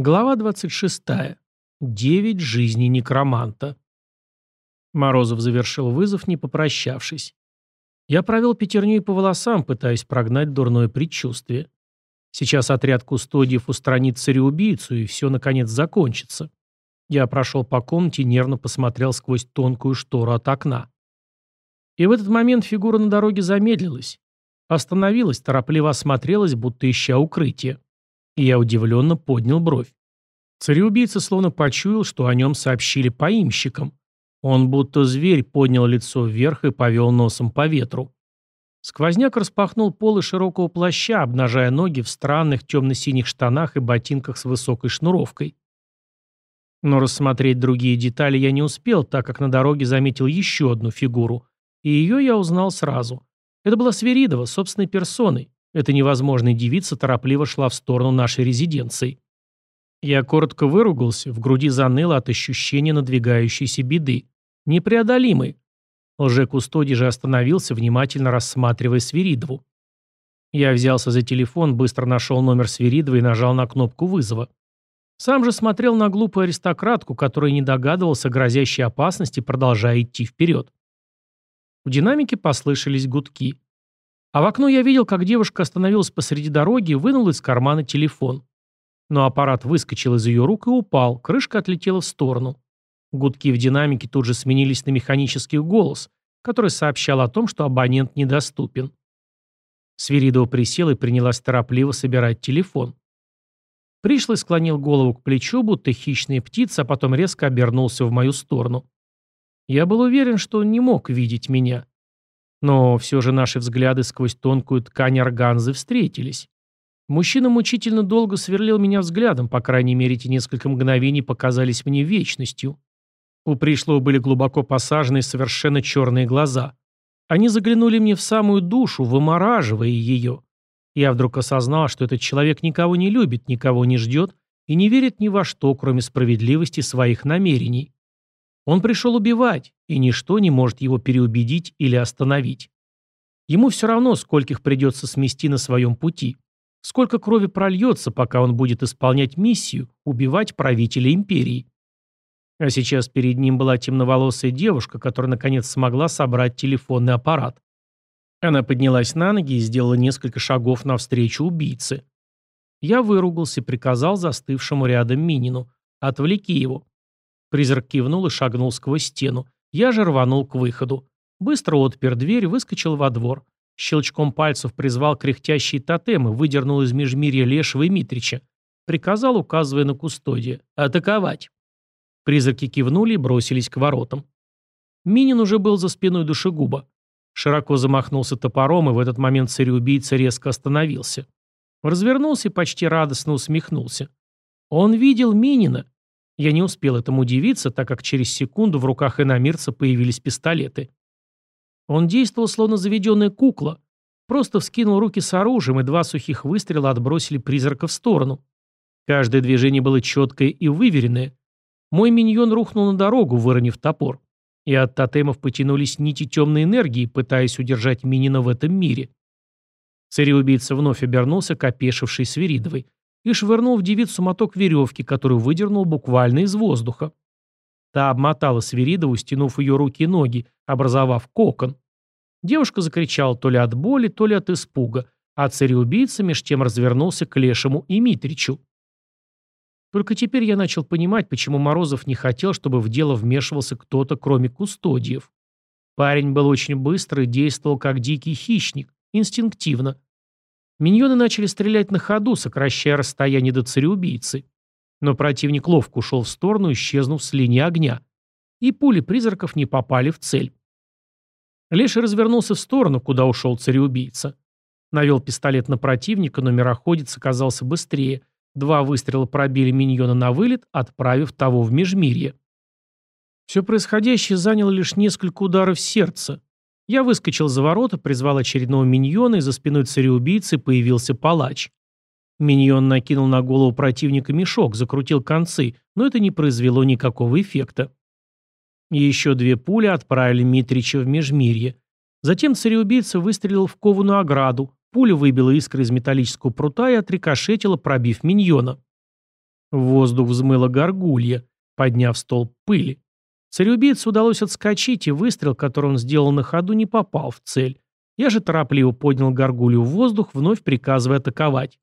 Глава 26. Девять жизней некроманта. Морозов завершил вызов, не попрощавшись. Я провел пятерней по волосам, пытаясь прогнать дурное предчувствие. Сейчас отряд кустодиев устранит цареубийцу, и все, наконец, закончится. Я прошел по комнате нервно посмотрел сквозь тонкую штору от окна. И в этот момент фигура на дороге замедлилась. Остановилась, торопливо осмотрелась, будто ища укрытие. И я удивленно поднял бровь. Цареубийца словно почуял, что о нем сообщили поимщикам. Он будто зверь поднял лицо вверх и повел носом по ветру. Сквозняк распахнул полы широкого плаща, обнажая ноги в странных темно-синих штанах и ботинках с высокой шнуровкой. Но рассмотреть другие детали я не успел, так как на дороге заметил еще одну фигуру, и ее я узнал сразу. Это была Сверидова, собственной персоной. Эта невозможная девица торопливо шла в сторону нашей резиденции. Я коротко выругался, в груди заныло от ощущения надвигающейся беды. Непреодолимой. Лже-кустодий же остановился, внимательно рассматривая Свиридову. Я взялся за телефон, быстро нашел номер Свиридовой и нажал на кнопку вызова. Сам же смотрел на глупую аристократку, которая не догадывался о грозящей опасности, продолжая идти вперед. В динамике послышались гудки. А в окно я видел, как девушка остановилась посреди дороги и вынула из кармана телефон. Но аппарат выскочил из ее рук и упал, крышка отлетела в сторону. Гудки в динамике тут же сменились на механический голос, который сообщал о том, что абонент недоступен. Свиридова присела и принялась торопливо собирать телефон. Пришлый склонил голову к плечу, будто хищная птица, а потом резко обернулся в мою сторону. Я был уверен, что он не мог видеть меня. Но все же наши взгляды сквозь тонкую ткань органзы встретились. Мужчина мучительно долго сверлил меня взглядом, по крайней мере, эти несколько мгновений показались мне вечностью. У пришлого были глубоко посаженные совершенно черные глаза. Они заглянули мне в самую душу, вымораживая ее. Я вдруг осознал, что этот человек никого не любит, никого не ждет и не верит ни во что, кроме справедливости своих намерений. Он пришел убивать, и ничто не может его переубедить или остановить. Ему все равно, скольких придется смести на своем пути. Сколько крови прольется, пока он будет исполнять миссию – убивать правителя империи. А сейчас перед ним была темноволосая девушка, которая наконец смогла собрать телефонный аппарат. Она поднялась на ноги и сделала несколько шагов навстречу убийце. Я выругался и приказал застывшему рядом Минину. «Отвлеки его». Призрак кивнул и шагнул сквозь стену. Я же рванул к выходу. Быстро отпер дверь, выскочил во двор. Щелчком пальцев призвал кряхтящие тотемы, выдернул из межмирья Лешего и Митрича. Приказал, указывая на кустодия. «Атаковать!» Призраки кивнули и бросились к воротам. Минин уже был за спиной душегуба. Широко замахнулся топором, и в этот момент цареубийца резко остановился. Развернулся и почти радостно усмехнулся. Он видел Минина, я не успел этому удивиться, так как через секунду в руках иномирца появились пистолеты. Он действовал словно заведенная кукла. Просто вскинул руки с оружием, и два сухих выстрела отбросили призрака в сторону. Каждое движение было четкое и выверенное. Мой миньон рухнул на дорогу, выронив топор. И от тотемов потянулись нити темной энергии, пытаясь удержать Минина в этом мире. Цареубийца вновь обернулся к опешившей Свиридовой и швырнул в девицу моток веревки, которую выдернул буквально из воздуха. Та обмотала Свиридову, стянув ее руки и ноги, образовав кокон. Девушка закричала то ли от боли, то ли от испуга, а цареубийца меж тем развернулся к Лешему и Митричу. Только теперь я начал понимать, почему Морозов не хотел, чтобы в дело вмешивался кто-то, кроме кустодиев. Парень был очень быстрый, действовал как дикий хищник, инстинктивно. Миньоны начали стрелять на ходу, сокращая расстояние до цареубийцы. Но противник ловко ушел в сторону, исчезнув с линии огня. И пули призраков не попали в цель. Леший развернулся в сторону, куда ушел цареубийца. Навел пистолет на противника, но мироходец оказался быстрее. Два выстрела пробили миньона на вылет, отправив того в межмирье. Все происходящее заняло лишь несколько ударов сердца. Я выскочил за ворота, призвал очередного миньона, и за спиной цареубийцы появился палач. Миньон накинул на голову противника мешок, закрутил концы, но это не произвело никакого эффекта. Еще две пули отправили Митрича в межмирье. Затем цареубийца выстрелил в кованую ограду, пуля выбила искры из металлического прута и отрикошетила, пробив миньона. В воздух взмыла горгулья, подняв столб пыли. Цареубийце удалось отскочить, и выстрел, который он сделал на ходу, не попал в цель. Я же торопливо поднял горгулью в воздух, вновь приказывая атаковать.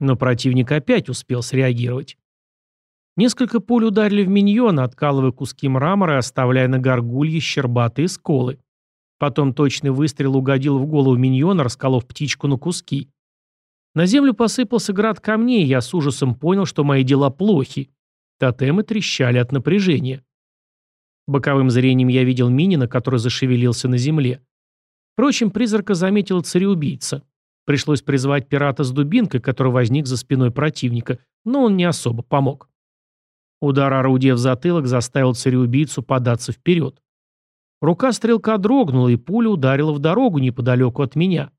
Но противник опять успел среагировать. Несколько пуль ударили в миньона, откалывая куски мрамора и оставляя на горгулье щербатые сколы. Потом точный выстрел угодил в голову миньона, расколов птичку на куски. На землю посыпался град камней, и я с ужасом понял, что мои дела плохи. Тотемы трещали от напряжения. Боковым зрением я видел Минина, который зашевелился на земле. Впрочем, призрака заметил цареубийца. Пришлось призвать пирата с дубинкой, который возник за спиной противника, но он не особо помог. Удар орудия в затылок заставил цареубийцу податься вперед. Рука стрелка дрогнула, и пуля ударила в дорогу неподалеку от меня.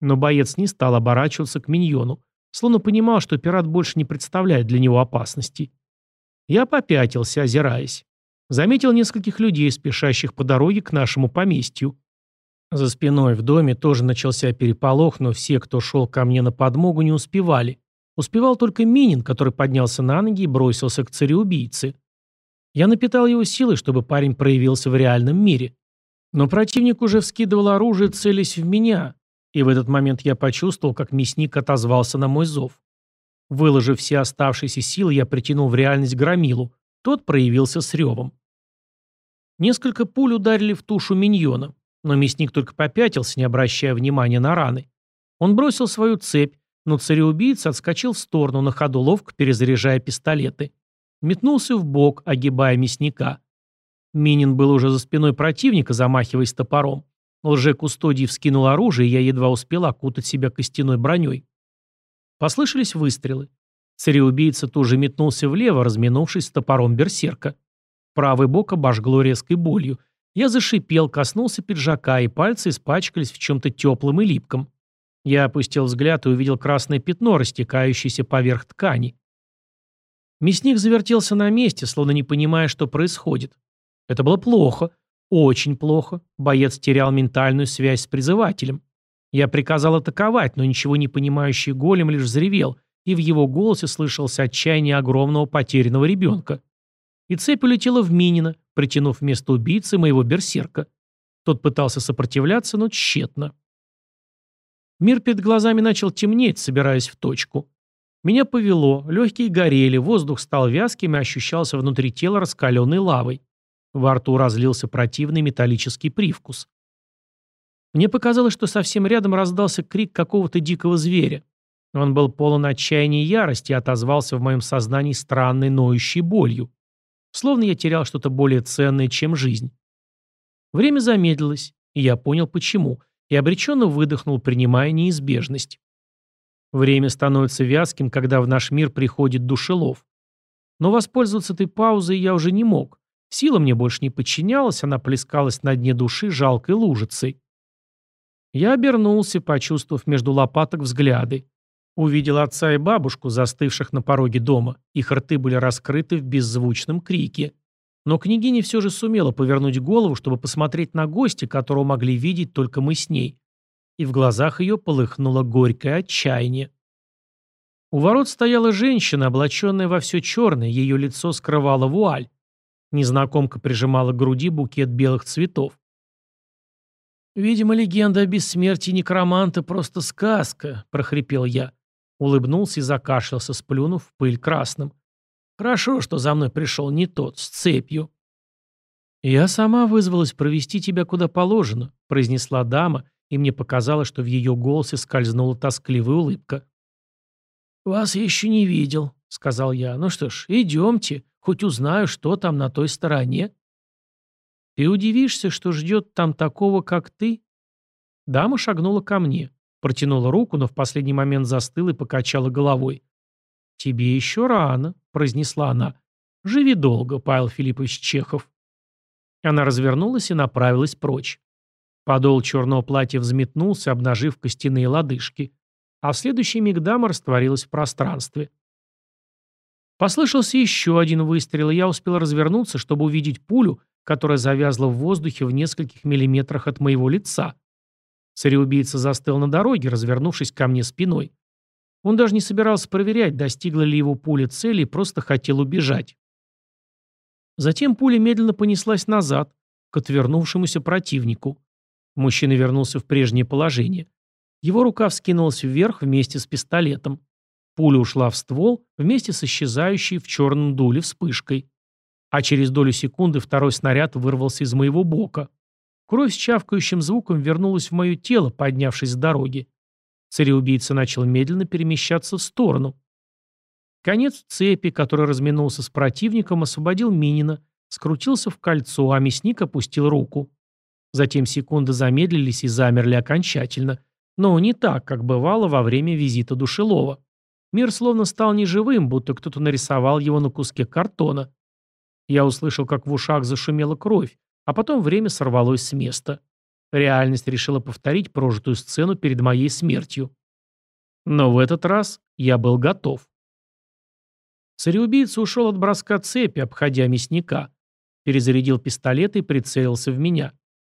Но боец не стал оборачиваться к миньону, словно понимал, что пират больше не представляет для него опасности. Я попятился, озираясь. Заметил нескольких людей, спешащих по дороге к нашему поместью. За спиной в доме тоже начался переполох, но все, кто шел ко мне на подмогу, не успевали. Успевал только Минин, который поднялся на ноги и бросился к цареубийце. Я напитал его силой, чтобы парень проявился в реальном мире. Но противник уже вскидывал оружие, целясь в меня, и в этот момент я почувствовал, как мясник отозвался на мой зов. Выложив все оставшиеся силы, я притянул в реальность громилу. Тот проявился с ревом. Несколько пуль ударили в тушу миньона, но мясник только попятился, не обращая внимания на раны. Он бросил свою цепь, но цареубийца отскочил в сторону, на ходу ловко перезаряжая пистолеты. Метнулся в бок, огибая мясника. Минин был уже за спиной противника, замахиваясь топором. Лже-кустодий вскинул оружие, и я едва успел окутать себя костяной броней. Послышались выстрелы. Цареубийца тоже метнулся влево, разминувшись с топором берсерка. Правый бок обожгло резкой болью. Я зашипел, коснулся пиджака, и пальцы испачкались в чем-то теплом и липком. Я опустил взгляд и увидел красное пятно, растекающееся поверх ткани. Мясник завертелся на месте, словно не понимая, что происходит. Это было плохо. Очень плохо. Боец терял ментальную связь с призывателем. Я приказал атаковать, но ничего не понимающий голем лишь взревел, и в его голосе слышался отчаяние огромного потерянного ребенка. И цепь улетела в Минина, притянув вместо убийцы моего берсерка. Тот пытался сопротивляться, но тщетно. Мир перед глазами начал темнеть, собираясь в точку. Меня повело, легкие горели, воздух стал вязким и ощущался внутри тела раскаленной лавой. Во рту разлился противный металлический привкус. Мне показалось, что совсем рядом раздался крик какого-то дикого зверя. Он был полон отчаяния и ярости и отозвался в моем сознании странной ноющей болью. Словно я терял что-то более ценное, чем жизнь. Время замедлилось, и я понял, почему и обреченно выдохнул, принимая неизбежность. Время становится вязким, когда в наш мир приходит душелов. Но воспользоваться этой паузой я уже не мог. Сила мне больше не подчинялась, она плескалась на дне души жалкой лужицей. Я обернулся, почувствовав между лопаток взгляды. Увидел отца и бабушку, застывших на пороге дома. Их рты были раскрыты в беззвучном крике. Но княгиня все же сумела повернуть голову, чтобы посмотреть на гостя, которого могли видеть только мы с ней. И в глазах ее полыхнуло горькое отчаяние. У ворот стояла женщина, облаченная во все черное, ее лицо скрывала вуаль. Незнакомка прижимала к груди букет белых цветов. «Видимо, легенда о бессмертии некроманта просто сказка», — прохрипел я. Улыбнулся и закашлялся, сплюнув в пыль красным. Хорошо, что за мной пришел не тот, с цепью. «Я сама вызвалась провести тебя куда положено», — произнесла дама, и мне показалось, что в ее голосе скользнула тоскливая улыбка. «Вас еще не видел», — сказал я. «Ну что ж, идемте, хоть узнаю, что там на той стороне». «Ты удивишься, что ждет там такого, как ты?» Дама шагнула ко мне, протянула руку, но в последний момент застыла и покачала головой. «Тебе еще рано», — произнесла она. «Живи долго, Павел Филиппович Чехов». Она развернулась и направилась прочь. Подол черного платья взметнулся, обнажив костяные лодыжки. А в следующий миг дама растворилась в пространстве. Послышался еще один выстрел, и я успел развернуться, чтобы увидеть пулю, которая завязла в воздухе в нескольких миллиметрах от моего лица. Цареубийца застыл на дороге, развернувшись ко мне спиной. Он даже не собирался проверять, достигла ли его пуля цели и просто хотел убежать. Затем пуля медленно понеслась назад, к отвернувшемуся противнику. Мужчина вернулся в прежнее положение. Его рука вскинулась вверх вместе с пистолетом. Пуля ушла в ствол вместе с исчезающей в черном дуле вспышкой. А через долю секунды второй снаряд вырвался из моего бока. Кровь с чавкающим звуком вернулась в мое тело, поднявшись с дороги. Цареубийца начал медленно перемещаться в сторону. Конец цепи, который разминулся с противником, освободил Минина, скрутился в кольцо, а мясник опустил руку. Затем секунды замедлились и замерли окончательно. Но не так, как бывало во время визита Душелова. Мир словно стал неживым, будто кто-то нарисовал его на куске картона. Я услышал, как в ушах зашумела кровь, а потом время сорвалось с места. Реальность решила повторить прожитую сцену перед моей смертью. Но в этот раз я был готов. Цареубийца ушел от броска цепи, обходя мясника. Перезарядил пистолет и прицелился в меня.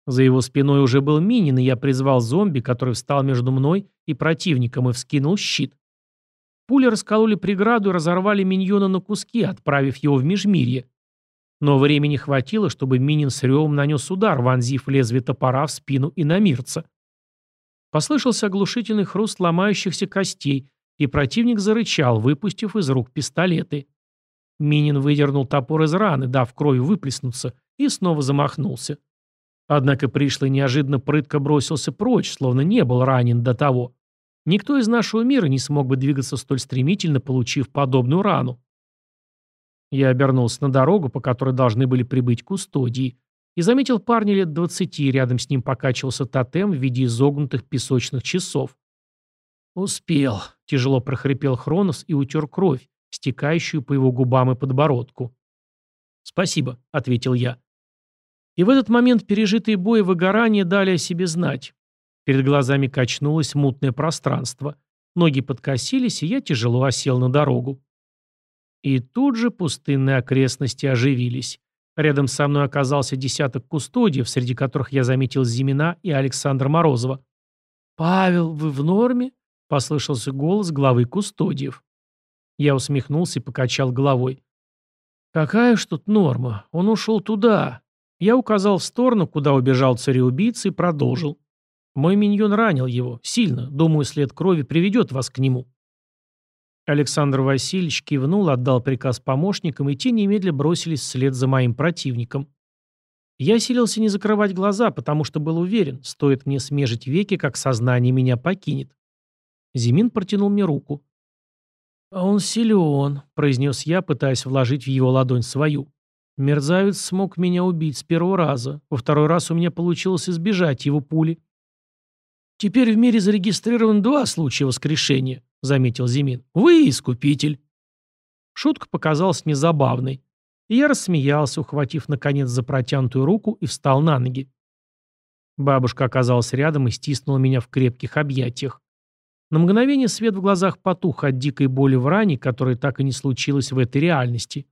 За его спиной уже был Минин, и я призвал зомби, который встал между мной и противником, и вскинул щит. Пули раскололи преграду и разорвали миньона на куски, отправив его в межмирье. Но времени хватило, чтобы Минин с ревом нанес удар, вонзив лезвие топора в спину иномирца. Послышался оглушительный хруст ломающихся костей, и противник зарычал, выпустив из рук пистолеты. Минин выдернул топор из раны, дав кровью выплеснуться, и снова замахнулся. Однако пришлый неожиданно прытко бросился прочь, словно не был ранен до того. Никто из нашего мира не смог бы двигаться столь стремительно, получив подобную рану. Я обернулся на дорогу, по которой должны были прибыть кустодии, и заметил парня лет двадцати, рядом с ним покачивался тотем в виде изогнутых песочных часов. «Успел», — тяжело прохрипел Хронос и утер кровь, стекающую по его губам и подбородку. «Спасибо», — ответил я. И в этот момент пережитые бои выгорания дали о себе знать. Перед глазами качнулось мутное пространство. Ноги подкосились, и я тяжело осел на дорогу. И тут же пустынные окрестности оживились. Рядом со мной оказался десяток кустодиев, среди которых я заметил Зимина и Александра Морозова. «Павел, вы в норме?» — послышался голос главы кустодиев. Я усмехнулся и покачал головой. «Какая ж тут норма? Он ушел туда». Я указал в сторону, куда убежал цареубийца, и продолжил. Мой миньон ранил его. Сильно. Думаю, след крови приведет вас к нему». Александр Васильевич кивнул, отдал приказ помощникам, и те немедля бросились вслед за моим противником. Я силился не закрывать глаза, потому что был уверен, стоит мне смежить веки, как сознание меня покинет. Зимин протянул мне руку. «А он силен», — произнес я, пытаясь вложить в его ладонь свою. Мерзавец смог меня убить с первого раза. Во второй раз у меня получилось избежать его пули. «Теперь в мире зарегистрировано два случая воскрешения», — заметил Зимин. «Вы искупитель». Шутка показалась мне забавной. И я рассмеялся, ухватив наконец за протянутую руку и встал на ноги. Бабушка оказалась рядом и стиснула меня в крепких объятиях. На мгновение свет в глазах потух от дикой боли в ране, которая так и не случилась в этой реальности.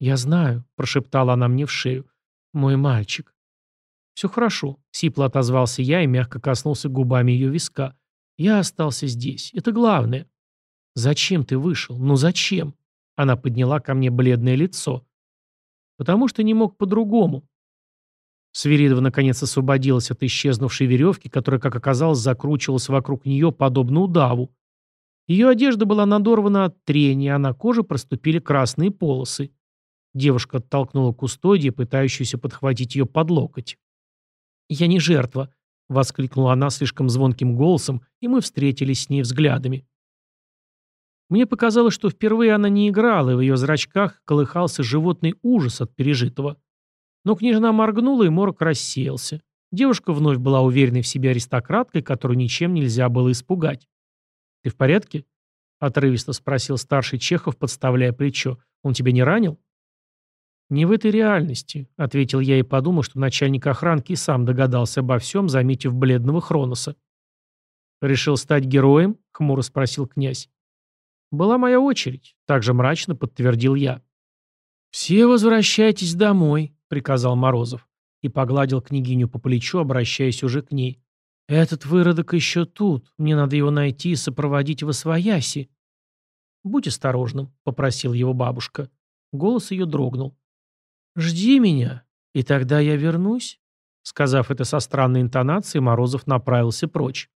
«Я знаю», — прошептала она мне в шею. «Мой мальчик». «Все хорошо», — сипло отозвался я и мягко коснулся губами ее виска. «Я остался здесь. Это главное». «Зачем ты вышел? Ну зачем?» Она подняла ко мне бледное лицо. «Потому что не мог по-другому». Свиридова наконец освободилась от исчезнувшей веревки, которая, как оказалось, закручивалась вокруг нее, подобно удаву. Ее одежда была надорвана от трения, а на коже проступили красные полосы. Девушка оттолкнула кустодия, пытающуюся подхватить ее под локоть. «Я не жертва», — воскликнула она слишком звонким голосом, и мы встретились с ней взглядами. Мне показалось, что впервые она не играла, и в ее зрачках колыхался животный ужас от пережитого. Но княжна моргнула, и морок рассеялся. Девушка вновь была уверенной в себе аристократкой, которую ничем нельзя было испугать. «Ты в порядке?» — отрывисто спросил старший Чехов, подставляя плечо. «Он тебя не ранил?» «Не в этой реальности», — ответил я и подумал, что начальник охранки сам догадался обо всем, заметив бледного Хроноса. «Решил стать героем?» — хмуро спросил князь. «Была моя очередь», — также мрачно подтвердил я. «Все возвращайтесь домой», — приказал Морозов и погладил княгиню по плечу, обращаясь уже к ней. «Этот выродок еще тут. Мне надо его найти и сопроводить в Освояси». «Будь осторожным», — попросил его бабушка. Голос ее дрогнул. «Жди меня, и тогда я вернусь». Сказав это со странной интонацией, Морозов направился прочь.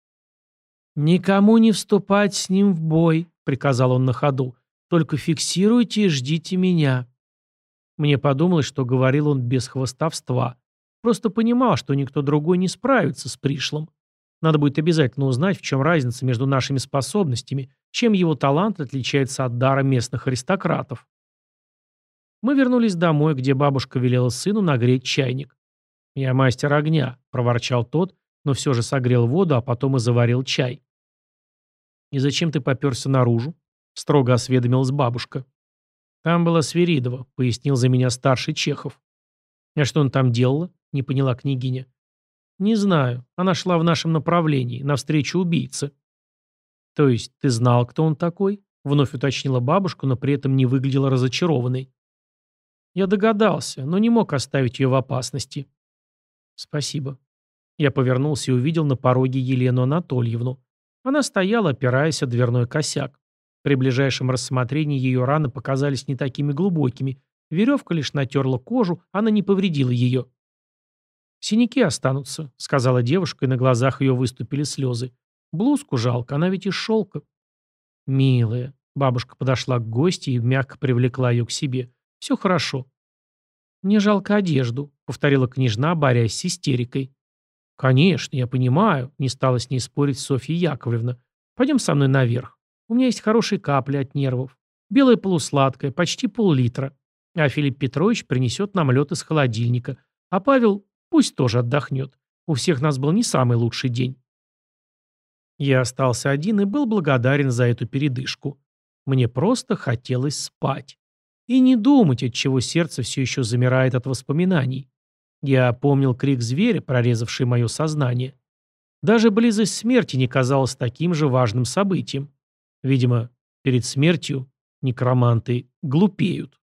«Никому не вступать с ним в бой», — приказал он на ходу. «Только фиксируйте и ждите меня». Мне подумалось, что говорил он без хвостовства. Просто понимал, что никто другой не справится с пришлым. Надо будет обязательно узнать, в чем разница между нашими способностями, чем его талант отличается от дара местных аристократов. Мы вернулись домой, где бабушка велела сыну нагреть чайник. «Я мастер огня», — проворчал тот, но все же согрел воду, а потом и заварил чай. «И зачем ты поперся наружу?» — строго осведомилась бабушка. «Там была Свиридова», — пояснил за меня старший Чехов. «А что он там делала?» — не поняла княгиня. «Не знаю. Она шла в нашем направлении, навстречу убийце». «То есть ты знал, кто он такой?» — вновь уточнила бабушка, но при этом не выглядела разочарованной. Я догадался, но не мог оставить ее в опасности. Спасибо. Я повернулся и увидел на пороге Елену Анатольевну. Она стояла, опираясь о дверной косяк. При ближайшем рассмотрении ее раны показались не такими глубокими. Веревка лишь натерла кожу, она не повредила ее. «Синяки останутся», — сказала девушка, и на глазах ее выступили слезы. «Блузку жалко, она ведь из шелка». «Милая», — бабушка подошла к гости и мягко привлекла ее к себе. Все хорошо». «Мне жалко одежду», — повторила княжна, борясь с истерикой. «Конечно, я понимаю», — не стала с ней спорить Софья Яковлевна. «Пойдем со мной наверх. У меня есть хорошие капли от нервов. Белое полусладкое, почти пол-литра. А Филипп Петрович принесет нам лед из холодильника. А Павел пусть тоже отдохнет. У всех нас был не самый лучший день». Я остался один и был благодарен за эту передышку. Мне просто хотелось спать. И не думать, от чего сердце все еще замирает от воспоминаний. Я помнил крик зверя, прорезавший мое сознание. Даже близость смерти не казалась таким же важным событием. Видимо, перед смертью некроманты глупеют.